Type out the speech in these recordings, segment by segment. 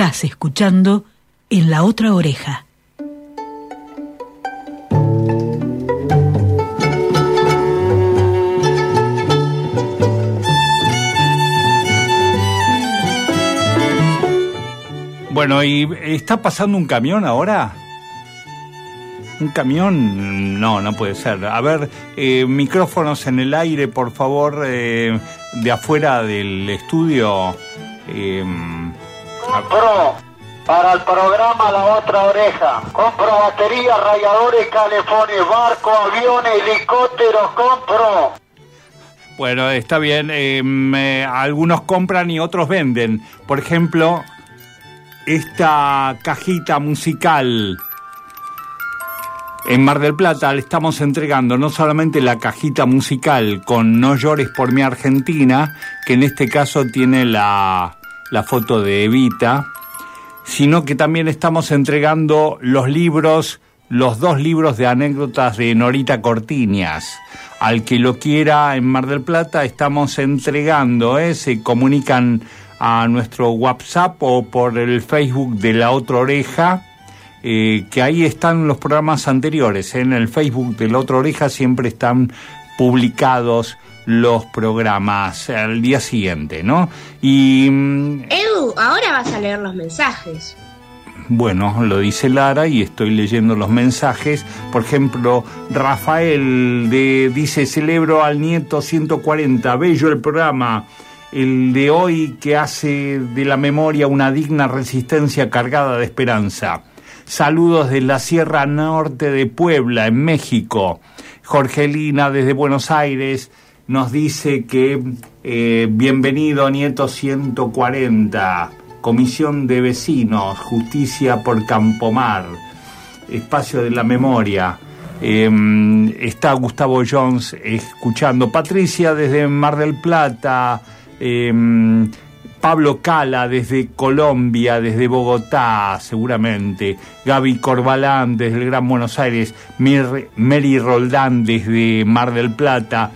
Estás escuchando en la otra oreja. Bueno, ¿y está pasando un camión ahora? ¿Un camión? No, no puede ser. A ver, eh, micrófonos en el aire, por favor, eh, de afuera del estudio. Eh, Compro para el programa La Otra Oreja. Compro baterías, rayadores, calefones, barcos, aviones, helicópteros. Compro. bueno, está bien. eh, me- algunos compran y otros venden. Por ejemplo, esta cajita musical. En Mar del Plata le estamos entregando no solamente la cajita musical con No llores por mi Argentina, que en este caso tiene la, la foto de Evita, sino que también estamos entregando los libros, los dos libros de anécdotas de Norita Cortiñas. Al que lo quiera en Mar del Plata estamos entregando, ¿eh? se comunican a nuestro WhatsApp o por el Facebook de La Otra Oreja, eh, que ahí están los programas anteriores. En el Facebook de La Otra Oreja siempre están publicados los programas al día siguiente, ¿no? Y mm, Edu, ahora vas a leer los mensajes. bueno, lo dice Lara y estoy leyendo los mensajes. Por ejemplo, Rafael de, dice, celebro al nieto 140, bello el programa, el de hoy que hace de la memoria una digna resistencia cargada de esperanza. Saludos de la Sierra Norte de Puebla, en México. Jorgelina desde Buenos Aires nos dice que eh, bienvenido Nieto 140, Comisión de Vecinos, Justicia por Campomar, Espacio de la Memoria. Eh, está Gustavo Jones escuchando. Patricia desde Mar del Plata. eh, Pablo Cala desde Colombia, desde Bogotá, seguramente. Gaby Corbalán desde el Gran Buenos Aires. Mir- Mary Roldán desde Mar del Plata.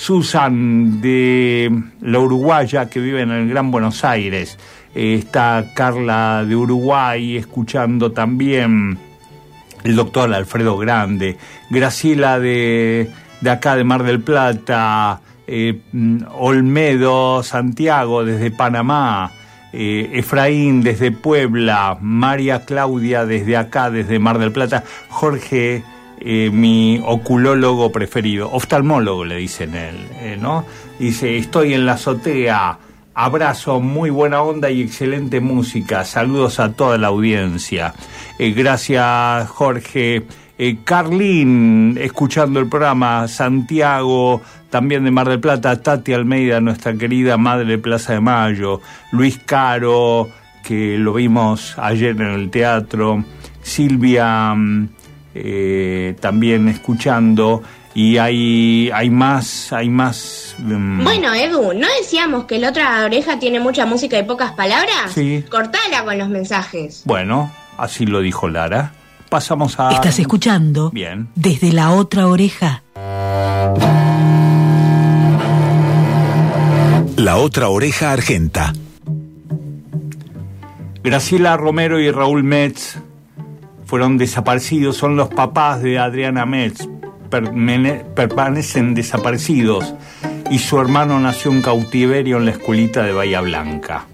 Susan de la Uruguaya que vive en el Gran Buenos Aires. Eh, está Carla de Uruguay escuchando también. El doctor Alfredo Grande, Graciela de, de acá de Mar del Plata, eh, Olmedo Santiago desde Panamá, eh, Efraín desde Puebla, María Claudia desde acá, desde Mar del Plata, Jorge, eh, mi oculólogo preferido, oftalmólogo le dicen él, eh, ¿no? Dice, estoy en la azotea. Abrazo, muy buena onda y excelente música. Saludos a toda la audiencia. Eh, gracias, Jorge. Carlín, escuchando el programa. Santiago, también de Mar del Plata. Tati Almeida, nuestra querida madre de Plaza de Mayo. Luis Caro, que lo vimos ayer en el teatro. Silvia, mm, eh, también escuchando. Y hay, hay más, hay más. mm, Bueno, Edu, ¿no decíamos que la otra oreja tiene mucha música y pocas palabras? Sí. Cortala con los mensajes. Bueno, así lo dijo Lara. Pasamos a... Estás escuchando Bien. desde la otra oreja. La otra oreja argenta. Graciela Romero y Raúl Metz fueron desaparecidos, son los papás de Adriana Metz, permane- permanecen desaparecidos y su hermano nació en cautiverio en la escuelita de Bahía Blanca.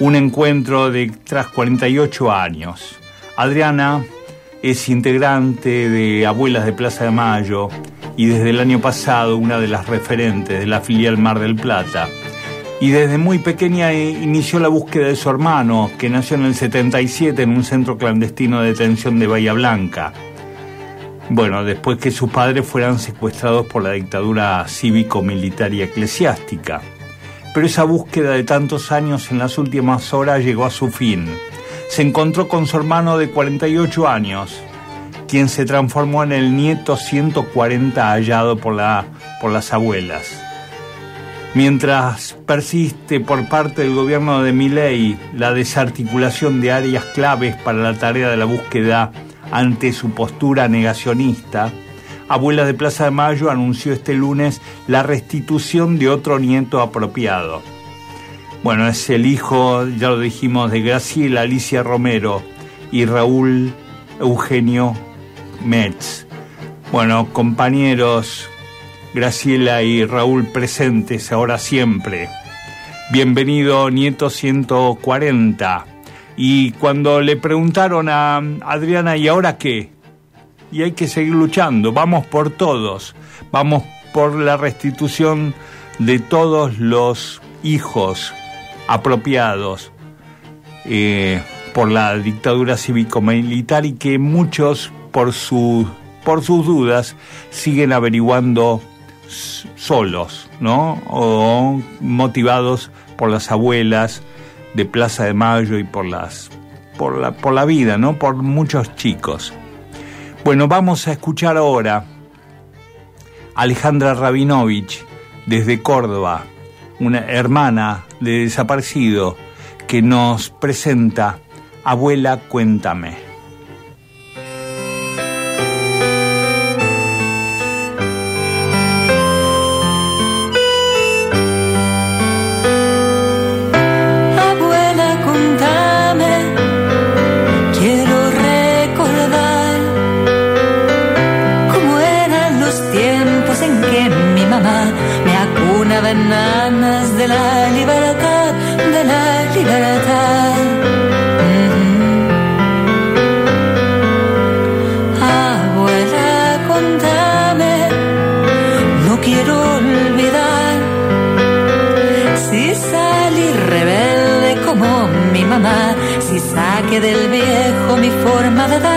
Un encuentro de tras 48 años. Adriana es integrante de Abuelas de Plaza de Mayo y desde el año pasado una de las referentes de la filial Mar del Plata. Y desde muy pequeña eh, inició la búsqueda de su hermano, que nació en el 77 en un centro clandestino de detención de Bahía Blanca. Bueno, después que sus padres fueran secuestrados por la dictadura cívico-militar y eclesiástica. Pero esa búsqueda de tantos años en las últimas horas llegó a su fin. Se encontró con su hermano de 48 años, quien se transformó en el nieto 140 hallado por, la, por las abuelas. Mientras persiste por parte del gobierno de Milei la desarticulación de áreas claves para la tarea de la búsqueda ante su postura negacionista, Abuelas de Plaza de Mayo anunció este lunes la restitución de otro nieto apropiado. Bueno, es el hijo, ya lo dijimos, de Graciela Alicia Romero y Raúl Eugenio Metz. Bueno, compañeros, Graciela y Raúl presentes ahora siempre. Bienvenido, Nieto 140. Y cuando le preguntaron a Adriana, ¿y ahora qué? Y hay que seguir luchando, vamos por todos, vamos por la restitución de todos los hijos apropiados eh, por la dictadura cívico-militar y que muchos por, por sus dudas siguen averiguando solos, ¿no? O motivados por las abuelas de Plaza de Mayo y por las por la, por la vida, ¿no? Por muchos chicos. Bueno, vamos a escuchar ahora a Alejandra Rabinovich desde Córdoba, una hermana de desaparecido que nos presenta Abuela, cuéntame. Mi forma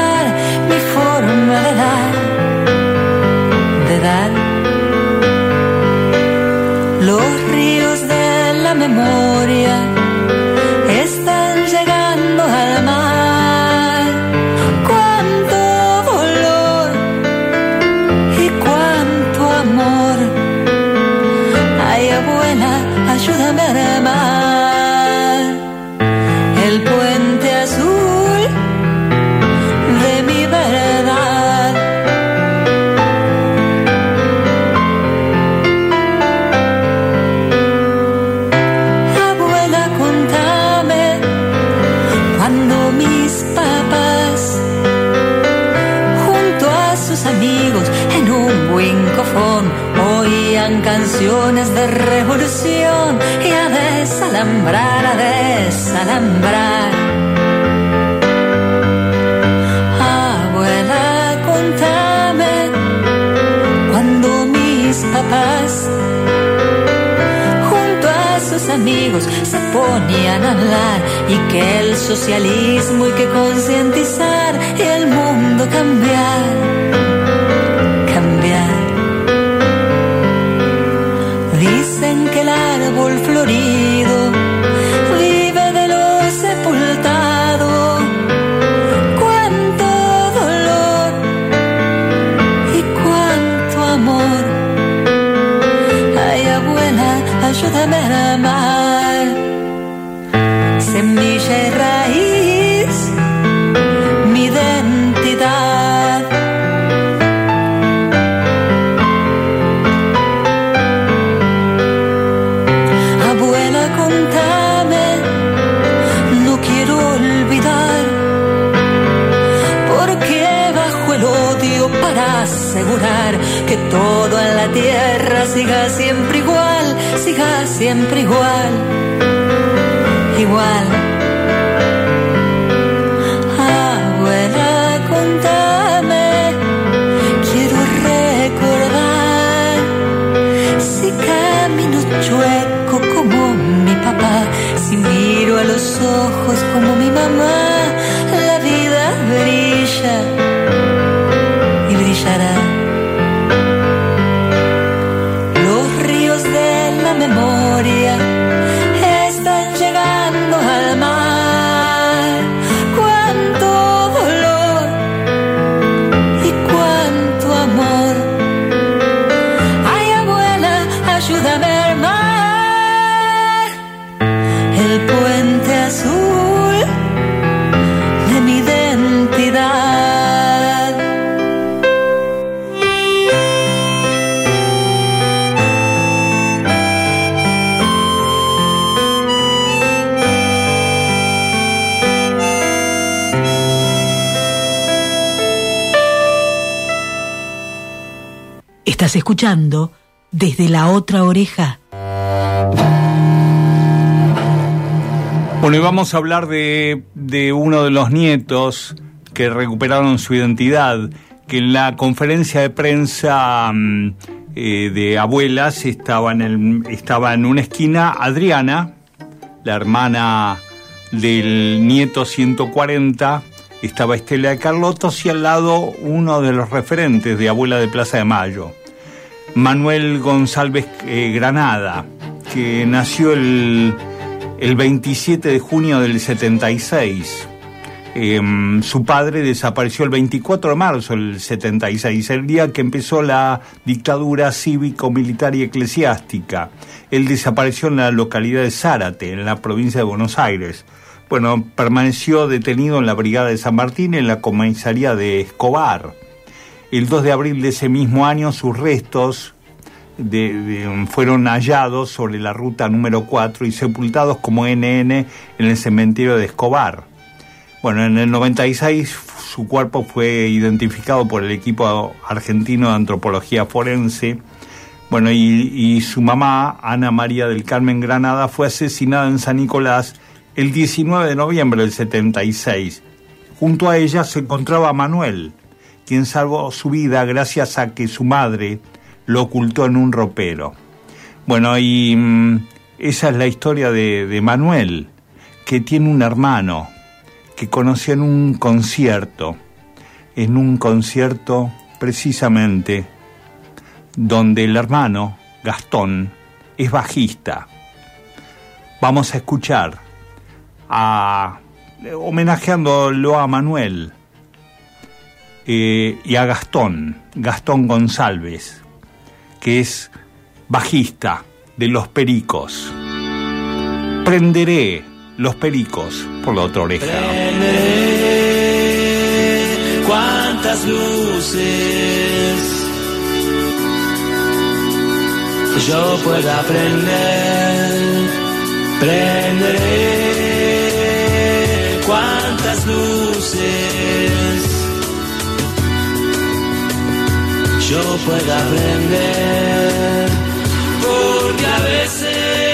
ponían a hablar y que el socialismo hay que concientizar y el mundo cambiar, cambiar. Dicen que el árbol florido igual, igual. Abuela, contame, quiero recordar si camino chueco como mi papá, si miro a los ojos como mi mamá, Escuchando desde la otra oreja. Bueno, y vamos a hablar de, de uno de los nietos que recuperaron su identidad, que en la conferencia de prensa mm, eh, de abuelas estaba en, el, estaba en una esquina Adriana, la hermana del nieto 140, estaba Estela de Carlotos y al lado uno de los referentes de Abuela de Plaza de Mayo, Manuel González eh, Granada, que nació el, el 27 de junio del 76. Em, su padre desapareció el 24 de marzo del 76, el día que empezó la dictadura cívico-militar y eclesiástica. Él desapareció en la localidad de Zárate, en la provincia de Buenos Aires. Bueno, permaneció detenido en la Brigada de San Martín en la comisaría de Escobar. El 2 de abril de ese mismo año sus restos fueron hallados sobre la ruta número 4 y sepultados como NN en el cementerio de Escobar. Bueno, en el 96 su cuerpo fue identificado por el equipo argentino de antropología forense. Bueno, y, y su mamá, Ana María del Carmen Granada, fue asesinada en San Nicolás el 19 de noviembre del 76. Junto a ella se encontraba Manuel, quien salvó su vida gracias a que su madre lo ocultó en un ropero. Bueno, y mmm, esa es la historia de, de, Manuel, que tiene un hermano que conoció en un concierto, en un concierto precisamente donde el hermano, Gastón, es bajista. Vamos a escuchar a, homenajeándolo a Manuel eh, y a Gastón, Gastón González, que es bajista de Los Pericos. Prenderé los pericos por la otra oreja. Prenderé cuántas luces yo pueda prender. Prenderé cuántas luces yo pueda prender. Porque a veces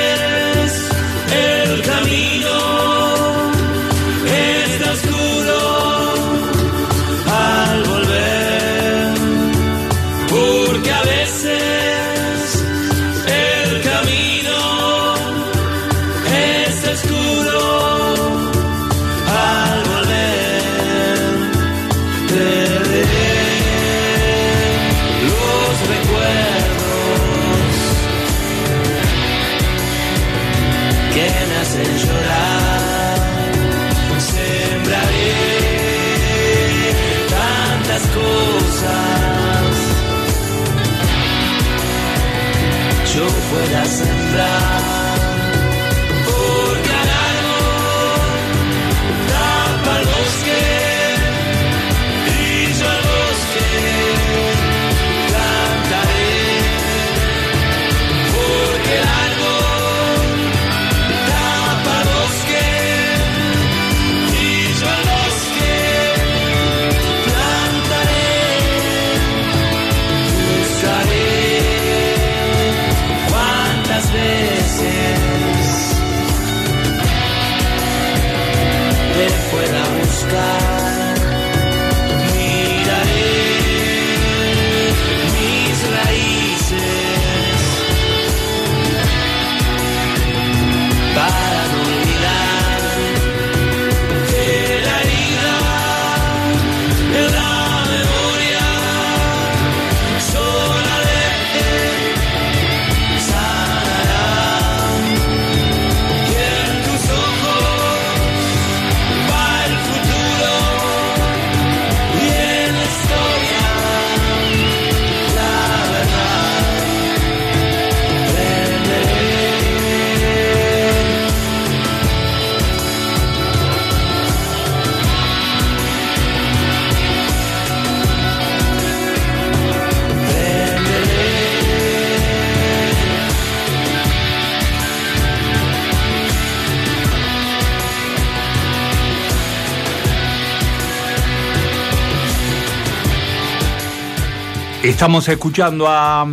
Estamos escuchando a,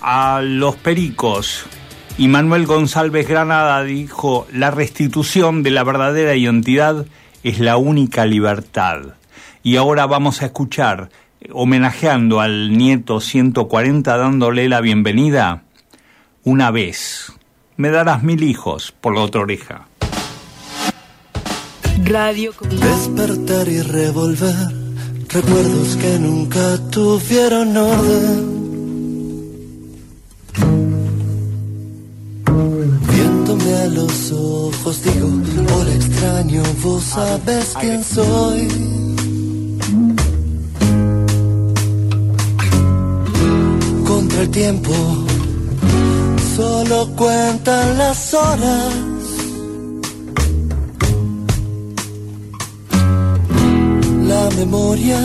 a Los Pericos y Manuel González Granada dijo, la restitución de la verdadera identidad es la única libertad. Y ahora vamos a escuchar, homenajeando al nieto 140, dándole la bienvenida, una vez. Me darás mil hijos por la otra oreja. Radio Despertar y revolver recuerdos que nunca tuvieron orden. Viéndome a los ojos digo, hola extraño, vos sabes quién soy. Contra el tiempo, solo cuentan las horas. Memoria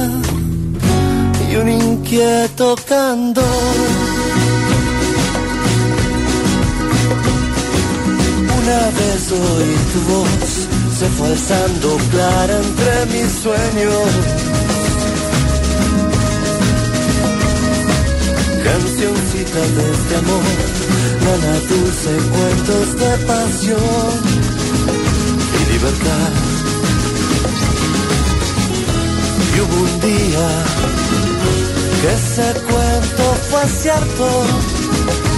y un inquieto candor. Una vez oí tu voz, se fue alzando clara entre mis sueños. Cancioncita de este amor, nana dulce, cuentos de pasión y libertad. Y hubo un día que ese cuento fue cierto.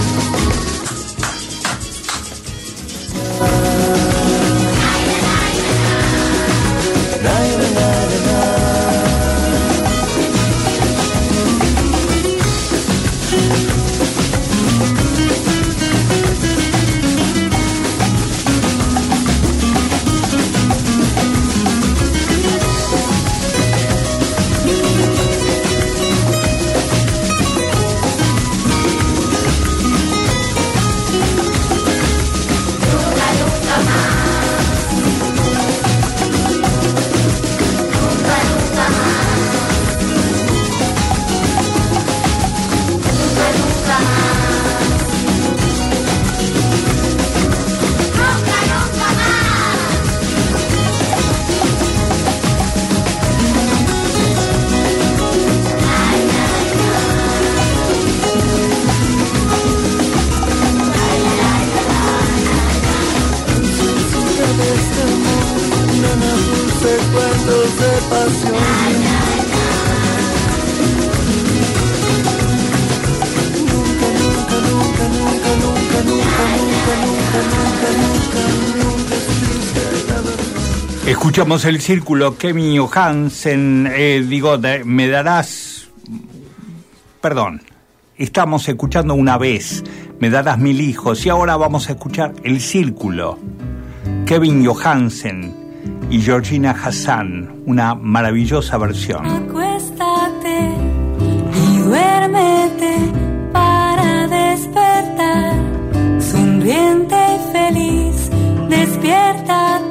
Escuchamos el círculo Kevin Johansen, eh, digo, me darás, perdón, estamos escuchando una vez, me darás mil hijos, y ahora vamos a escuchar el círculo, Kevin Johansen y Georgina Hassan, una maravillosa versión. Acuéstate y duérmete para despertar. Sonriente y feliz, despiértate.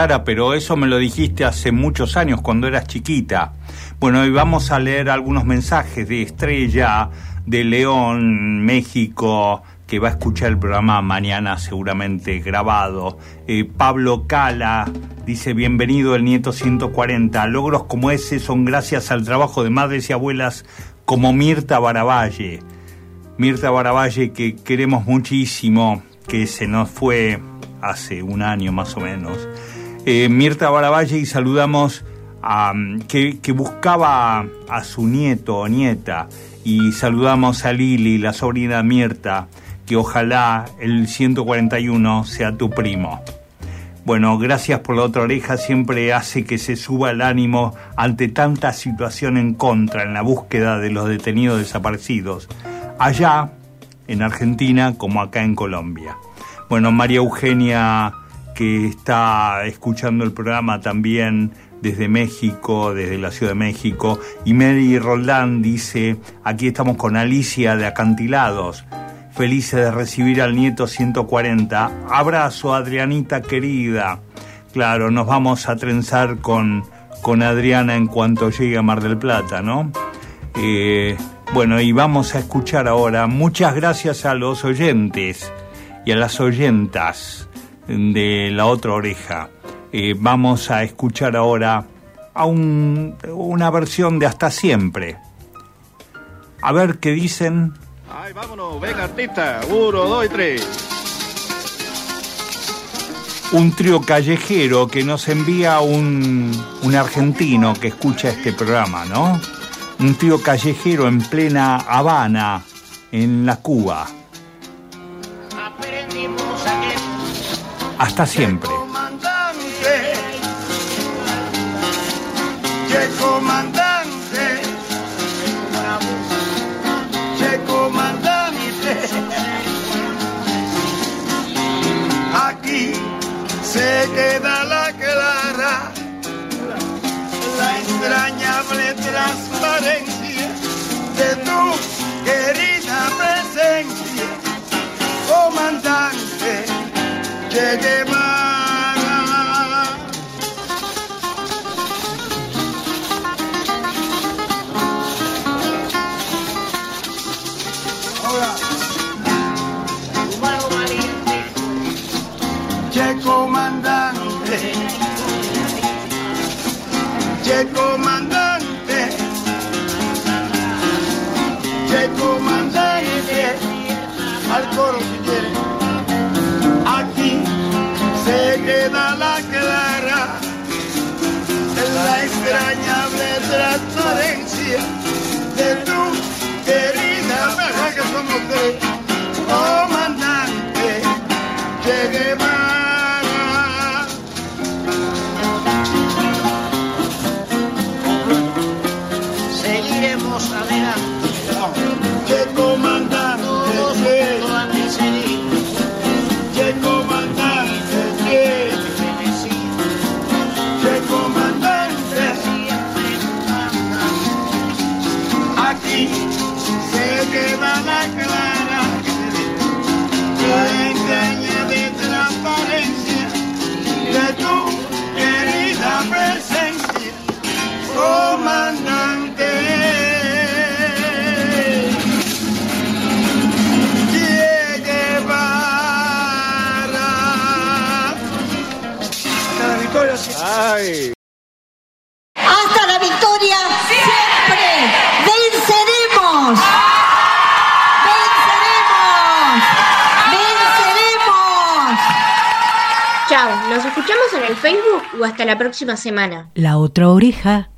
Lara, pero eso me lo dijiste hace muchos años, cuando eras chiquita. Bueno, y vamos a leer algunos mensajes de Estrella, de León, México, que va a escuchar el programa mañana seguramente grabado. Eh, Pablo Cala dice, bienvenido el Nieto 140. Logros como ese son gracias al trabajo de madres y abuelas como Mirta Baravalle. Mirta Baravalle que queremos muchísimo, que se nos fue hace un año más o menos. Eh, Mirta Baravalle y saludamos a, que, que buscaba a su nieto o nieta y saludamos a Lili, la sobrina Mirta, que ojalá el 141 sea tu primo. Bueno, gracias por la otra oreja, siempre hace que se suba el ánimo ante tanta situación en contra en la búsqueda de los detenidos desaparecidos, allá en Argentina como acá en Colombia. Bueno, María Eugenia, que está escuchando el programa también desde México, desde la Ciudad de México, y Mary Roldán dice, aquí estamos con Alicia de Acantilados, felices de recibir al nieto 140. Abrazo, Adrianita querida. Claro, nos vamos a trenzar con, con Adriana en cuanto llegue a Mar del Plata, ¿no? Eh, bueno, y vamos a escuchar ahora. Muchas gracias a los oyentes y a las oyentas de la otra oreja. Eh, vamos a escuchar ahora a un- una versión de Hasta Siempre. A ver qué dicen. Ay, vámonos, venga artista, uno, dos y tres. un trío callejero que nos envía un, un argentino que escucha este programa, ¿no? Un trío callejero en plena Habana, en la Cuba. Hasta siempre. comandante, comandante, comandante, aquí se queda la clara, la entrañable transparencia de tu querida presencia, comandante. Che Guevara. Ahora, Che comandante, che comandante, che comandante, al coro si quiere hasta la próxima semana. La otra oreja